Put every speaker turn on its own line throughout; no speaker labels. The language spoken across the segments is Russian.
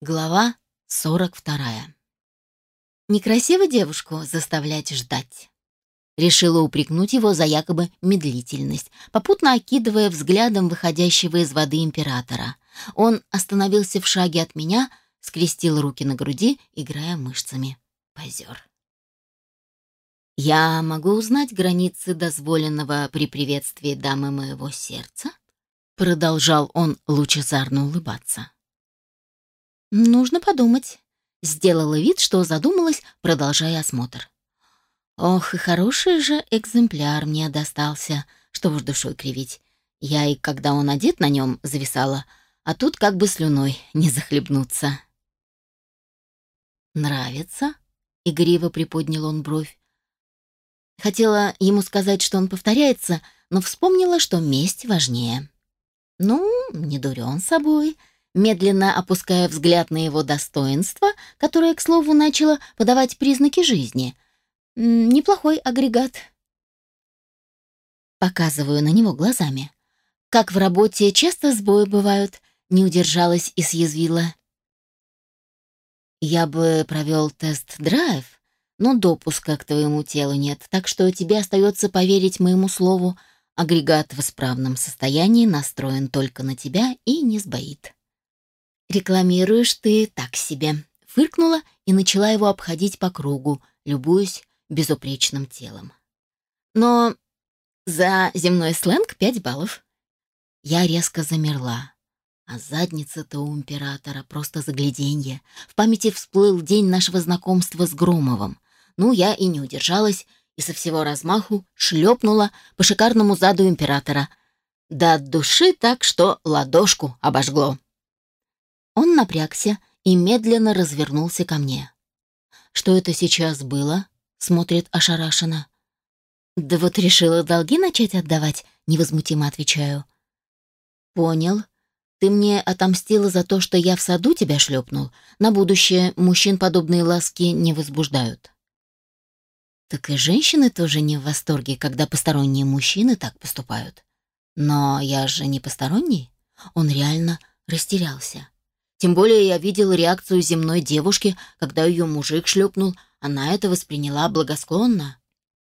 Глава 42. Некрасиво девушку заставлять ждать. Решила упрекнуть его за якобы медлительность, попутно окидывая взглядом выходящего из воды императора. Он остановился в шаге от меня, скрестил руки на груди, играя мышцами. Позер. «Я могу узнать границы дозволенного при приветствии дамы моего сердца?» Продолжал он лучезарно улыбаться. «Нужно подумать». Сделала вид, что задумалась, продолжая осмотр. Ох, и хороший же экземпляр мне достался, что уж душой кривить. Я и когда он одет на нем зависала, а тут как бы слюной не захлебнуться. «Нравится?» — игриво приподнял он бровь. Хотела ему сказать, что он повторяется, но вспомнила, что месть важнее. «Ну, не дурен собой», медленно опуская взгляд на его достоинство, которое, к слову, начало подавать признаки жизни. Неплохой агрегат. Показываю на него глазами. Как в работе часто сбои бывают, не удержалась и съязвила. Я бы провел тест-драйв, но допуска к твоему телу нет, так что тебе остается поверить моему слову. Агрегат в исправном состоянии настроен только на тебя и не сбоит. «Рекламируешь ты так себе», — фыркнула и начала его обходить по кругу, любуясь безупречным телом. «Но за земной сленг пять баллов». Я резко замерла. А задница-то у императора просто загляденье. В памяти всплыл день нашего знакомства с Громовым. Ну, я и не удержалась, и со всего размаху шлепнула по шикарному заду императора. Да от души так, что ладошку обожгло. Он напрягся и медленно развернулся ко мне. «Что это сейчас было?» — смотрит ошарашенно. «Да вот решила долги начать отдавать», — невозмутимо отвечаю. «Понял. Ты мне отомстила за то, что я в саду тебя шлепнул. На будущее мужчин подобные ласки не возбуждают». Так и женщины тоже не в восторге, когда посторонние мужчины так поступают. Но я же не посторонний. Он реально растерялся. Тем более я видел реакцию земной девушки, когда ее мужик шлепнул. Она это восприняла благосклонно.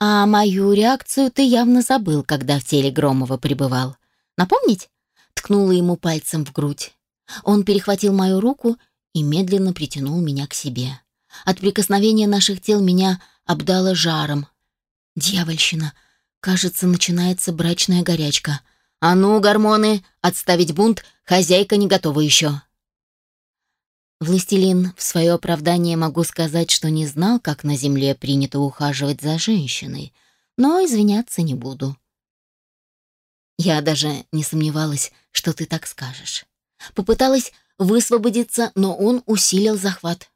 А мою реакцию ты явно забыл, когда в теле Громова пребывал. Напомнить? Ткнула ему пальцем в грудь. Он перехватил мою руку и медленно притянул меня к себе. От прикосновения наших тел меня обдало жаром. Дьявольщина. Кажется, начинается брачная горячка. «А ну, гормоны, отставить бунт, хозяйка не готова еще». Властелин, в свое оправдание могу сказать, что не знал, как на земле принято ухаживать за женщиной, но извиняться не буду. Я даже не сомневалась, что ты так скажешь. Попыталась высвободиться, но он усилил захват.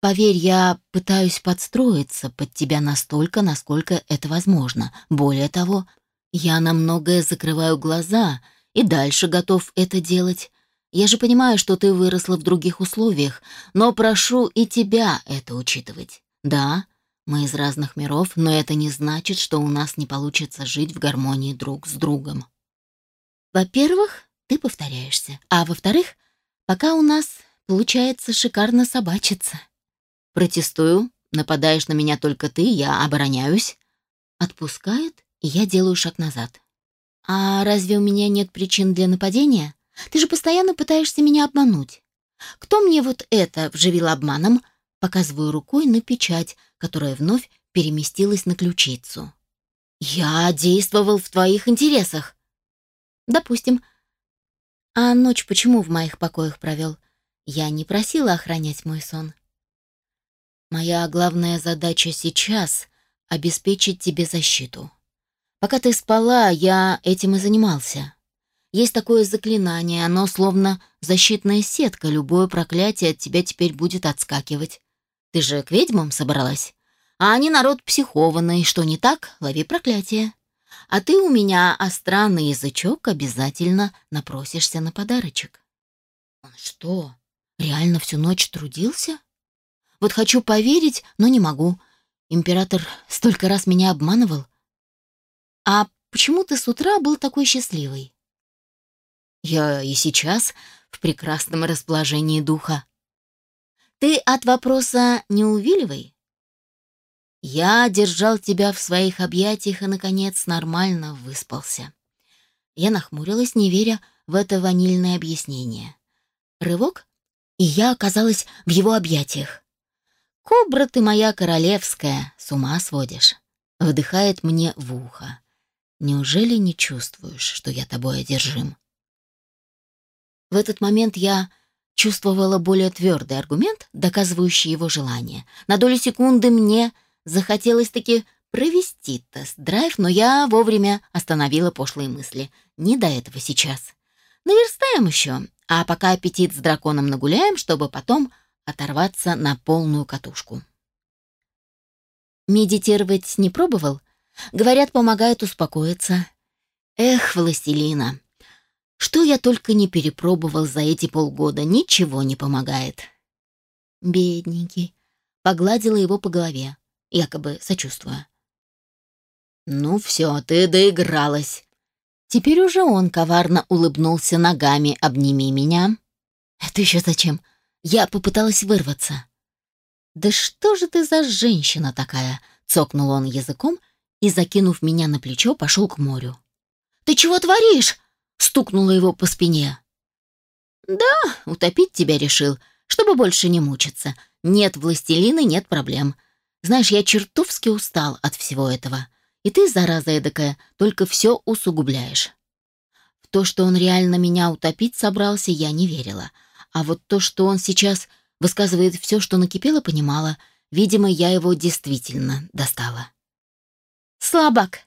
Поверь, я пытаюсь подстроиться под тебя настолько, насколько это возможно. Более того, я на многое закрываю глаза и дальше готов это делать. Я же понимаю, что ты выросла в других условиях, но прошу и тебя это учитывать. Да, мы из разных миров, но это не значит, что у нас не получится жить в гармонии друг с другом. Во-первых, ты повторяешься, а во-вторых, пока у нас получается шикарно собачиться. Протестую, нападаешь на меня только ты, я обороняюсь. Отпускает, и я делаю шаг назад. А разве у меня нет причин для нападения? Ты же постоянно пытаешься меня обмануть. Кто мне вот это вживил обманом? Показываю рукой на печать, которая вновь переместилась на ключицу. Я действовал в твоих интересах. Допустим. А ночь почему в моих покоях провел? Я не просила охранять мой сон. Моя главная задача сейчас — обеспечить тебе защиту. Пока ты спала, я этим и занимался. Есть такое заклинание, оно словно защитная сетка, любое проклятие от тебя теперь будет отскакивать. Ты же к ведьмам собралась? А они народ психованный, что не так, лови проклятие. А ты у меня, а странный язычок, обязательно напросишься на подарочек. Он что, реально всю ночь трудился? Вот хочу поверить, но не могу. Император столько раз меня обманывал. А почему ты с утра был такой счастливый? Я и сейчас в прекрасном расположении духа. Ты от вопроса не увиливай. Я держал тебя в своих объятиях и, наконец, нормально выспался. Я нахмурилась, не веря в это ванильное объяснение. Рывок, и я оказалась в его объятиях. «Кобра ты моя королевская, с ума сводишь», — вдыхает мне в ухо. «Неужели не чувствуешь, что я тобой одержим?» В этот момент я чувствовала более твердый аргумент, доказывающий его желание. На долю секунды мне захотелось таки провести тест-драйв, но я вовремя остановила пошлые мысли. Не до этого сейчас. Наверстаем еще, а пока аппетит с драконом нагуляем, чтобы потом оторваться на полную катушку. Медитировать не пробовал? Говорят, помогает успокоиться. Эх, властелина, что я только не перепробовал за эти полгода, ничего не помогает. Бедненький. Погладила его по голове, якобы сочувствуя. «Ну все, ты доигралась». Теперь уже он коварно улыбнулся ногами «Обними меня». «Это еще зачем?» Я попыталась вырваться. «Да что же ты за женщина такая?» — цокнул он языком и, закинув меня на плечо, пошел к морю. «Ты чего творишь?» Стукнула его по спине. «Да, утопить тебя решил, чтобы больше не мучиться. Нет властелина, нет проблем. Знаешь, я чертовски устал от всего этого. И ты, зараза эдакая, только все усугубляешь». В то, что он реально меня утопить собрался, я не верила. А вот то, что он сейчас высказывает все, что накипело, понимала. Видимо, я его действительно достала. «Слабак!»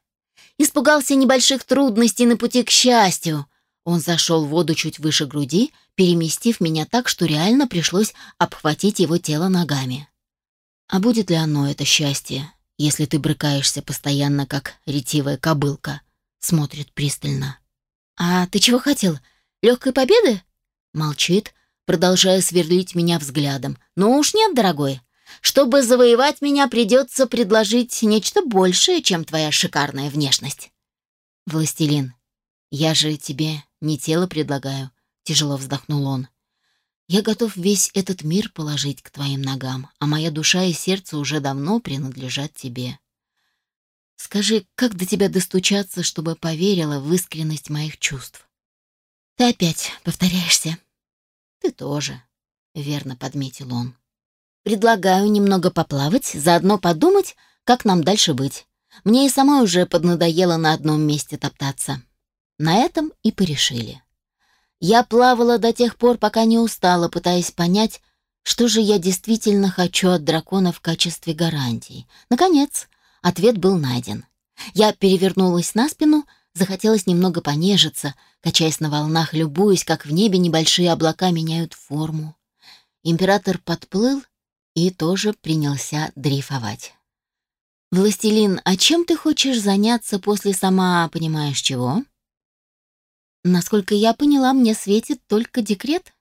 Испугался небольших трудностей на пути к счастью. Он зашел в воду чуть выше груди, переместив меня так, что реально пришлось обхватить его тело ногами. А будет ли оно это счастье, если ты брыкаешься постоянно, как ретивая кобылка? Смотрит пристально. А ты чего хотел? Легкой победы? Молчит, продолжая сверлить меня взглядом. Ну уж нет, дорогой. Чтобы завоевать меня, придется предложить нечто большее, чем твоя шикарная внешность. Властелин, я же тебе не тело предлагаю, тяжело вздохнул он. Я готов весь этот мир положить к твоим ногам, а моя душа и сердце уже давно принадлежат тебе. Скажи, как до тебя достучаться, чтобы поверила в искренность моих чувств? Ты опять повторяешься. Ты тоже, верно подметил он. Предлагаю немного поплавать, заодно подумать, как нам дальше быть. Мне и самой уже поднадоело на одном месте топтаться. На этом и порешили. Я плавала до тех пор, пока не устала, пытаясь понять, что же я действительно хочу от дракона в качестве гарантий. Наконец, ответ был найден. Я перевернулась на спину, захотелось немного понежиться, качаясь на волнах, любуясь, как в небе небольшие облака меняют форму. Император подплыл и тоже принялся дрейфовать. «Властелин, а чем ты хочешь заняться после сама понимаешь чего?» «Насколько я поняла, мне светит только декрет».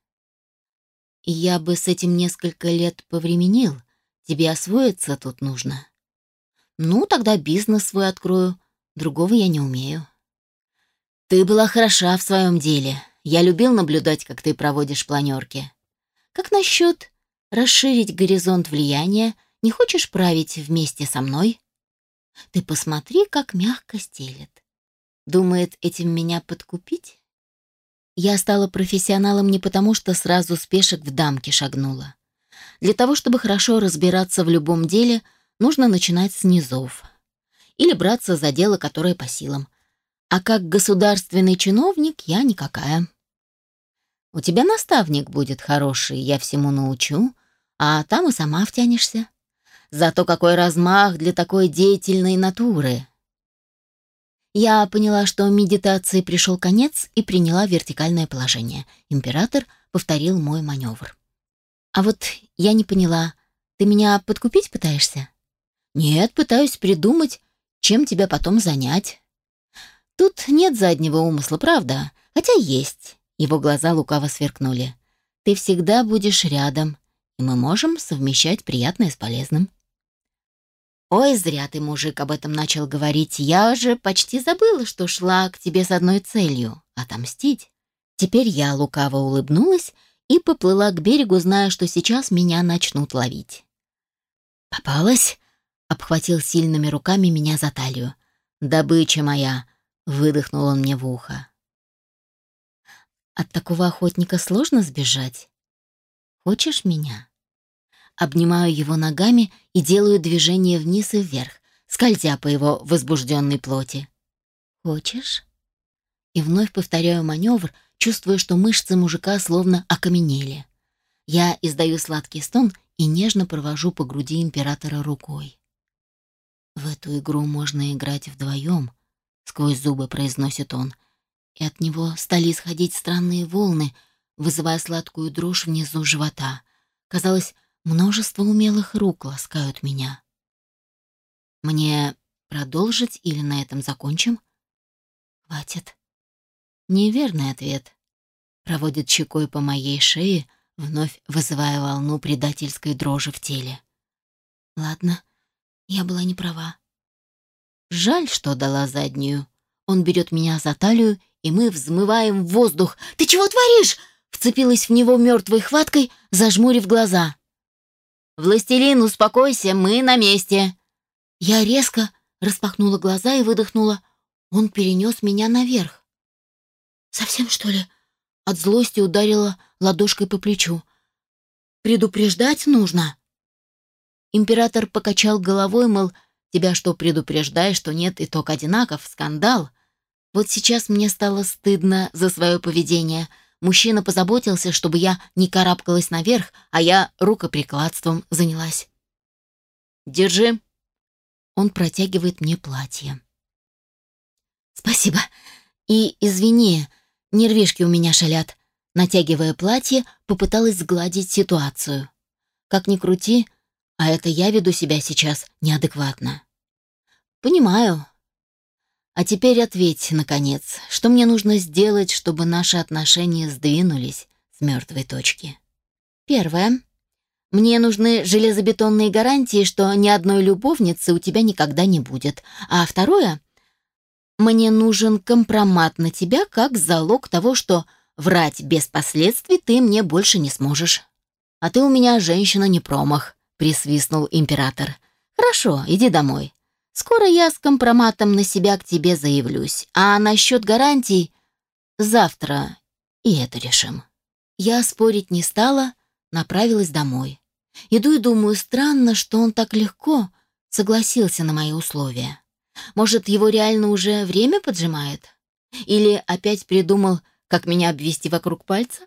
«Я бы с этим несколько лет повременил. Тебе освоиться тут нужно». «Ну, тогда бизнес свой открою. Другого я не умею». «Ты была хороша в своем деле. Я любил наблюдать, как ты проводишь планерки. Как насчет расширить горизонт влияния, не хочешь править вместе со мной? Ты посмотри, как мягко стелет. Думает этим меня подкупить? Я стала профессионалом не потому, что сразу с пешек в дамки шагнула. Для того, чтобы хорошо разбираться в любом деле, нужно начинать с низов. Или браться за дело, которое по силам. А как государственный чиновник я никакая. У тебя наставник будет хороший, я всему научу, а там и сама втянешься. Зато какой размах для такой деятельной натуры. Я поняла, что медитации пришел конец и приняла вертикальное положение. Император повторил мой маневр. А вот я не поняла, ты меня подкупить пытаешься? Нет, пытаюсь придумать, чем тебя потом занять. Тут нет заднего умысла, правда? Хотя есть. Его глаза лукаво сверкнули. Ты всегда будешь рядом, и мы можем совмещать приятное с полезным. Ой, зря ты, мужик, об этом начал говорить. Я же почти забыла, что шла к тебе с одной целью — отомстить. Теперь я лукаво улыбнулась и поплыла к берегу, зная, что сейчас меня начнут ловить. «Попалась?» — обхватил сильными руками меня за талию. «Добыча моя!» — выдохнул он мне в ухо. «От такого охотника сложно сбежать? Хочешь меня?» Обнимаю его ногами и делаю движение вниз и вверх, скользя по его возбужденной плоти. «Хочешь?» И вновь повторяю маневр, чувствуя, что мышцы мужика словно окаменели. Я издаю сладкий стон и нежно провожу по груди императора рукой. «В эту игру можно играть вдвоем», — сквозь зубы произносит он, и от него стали исходить странные волны, вызывая сладкую дрожь внизу живота. Казалось, множество умелых рук ласкают меня. «Мне продолжить или на этом закончим?» «Хватит». Неверный ответ. Проводит щекой по моей шее, вновь вызывая волну предательской дрожи в теле. Ладно, я была не права. Жаль, что дала заднюю. Он берет меня за талию, и мы взмываем в воздух. «Ты чего творишь?» Вцепилась в него мертвой хваткой, зажмурив глаза. «Властелин, успокойся, мы на месте!» Я резко распахнула глаза и выдохнула. Он перенес меня наверх. «Совсем, что ли?» От злости ударила ладошкой по плечу. «Предупреждать нужно!» Император покачал головой, мол, тебя что предупреждаешь, что нет итог одинаков, скандал. Вот сейчас мне стало стыдно за свое поведение. Мужчина позаботился, чтобы я не карабкалась наверх, а я рукоприкладством занялась. «Держи». Он протягивает мне платье. «Спасибо. И извини, нервишки у меня шалят». Натягивая платье, попыталась сгладить ситуацию. Как ни крути, а это я веду себя сейчас неадекватно. Понимаю. А теперь ответь, наконец, что мне нужно сделать, чтобы наши отношения сдвинулись с мертвой точки. Первое. Мне нужны железобетонные гарантии, что ни одной любовницы у тебя никогда не будет. А второе. Мне нужен компромат на тебя как залог того, что врать без последствий ты мне больше не сможешь. А ты у меня женщина не промах присвистнул император. Хорошо, иди домой. Скоро я с компроматом на себя к тебе заявлюсь. А насчет гарантий завтра и это решим. Я спорить не стала, направилась домой. Иду и думаю, странно, что он так легко согласился на мои условия. Может, его реально уже время поджимает? Или опять придумал, как меня обвести вокруг пальца?